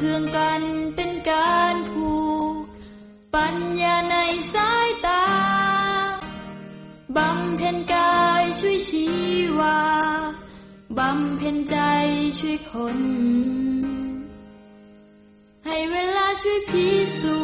อย่าเคืองกันเป็นการผูกปัญญาในสายตา บำเพ็ญกายช่วยชีวา บำเพ็ญใจช่วยคน ให้เวลาช่วยพิสูจ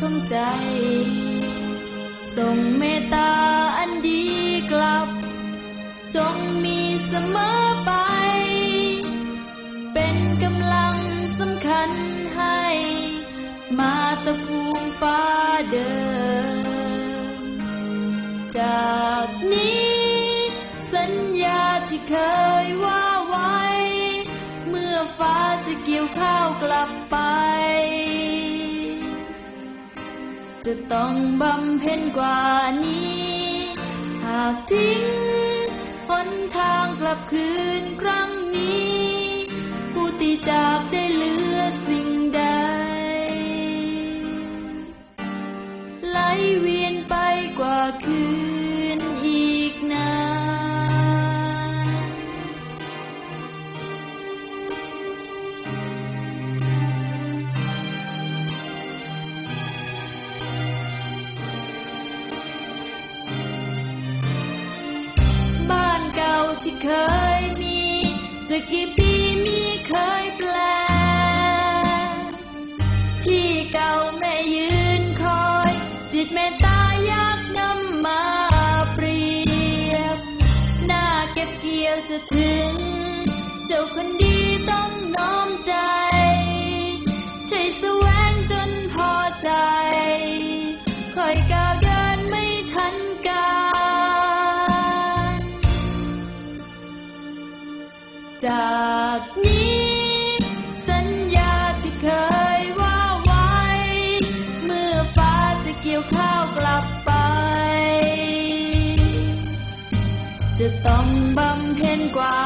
ของใจ ส่งเมตตาอันดีกลับ จงมีเสมอไป เป็นกำลังสำคัญให้ มาตะภูมิฟ้าเดิมจากนี้สัญญาที่เคยว่าไว้ เมื่อฟ้าจะเกี่ยวข้าวกลับไป จะต้องบำเพ็ญกว่านี้ หากทิ้งหนทางกลับคืนครั้งนี้ ผู้ที่จากได้เหลือสิ่ง เคยมีจะกี่ปีมีเคยแปล ที่เก่าไม่ยืนคอย จิตแม่ตายอยากนำมาเปรียบ หน้าเก็บเกี่ยวจะถึง เจ้าคนดี จากนี้สัญญาที่เคยว่าไว้ เมื่อฟ้าจะเกี่ยวข้าวกลับไป จะต้องบำเพ็ญกว่านี้หากทิ้ง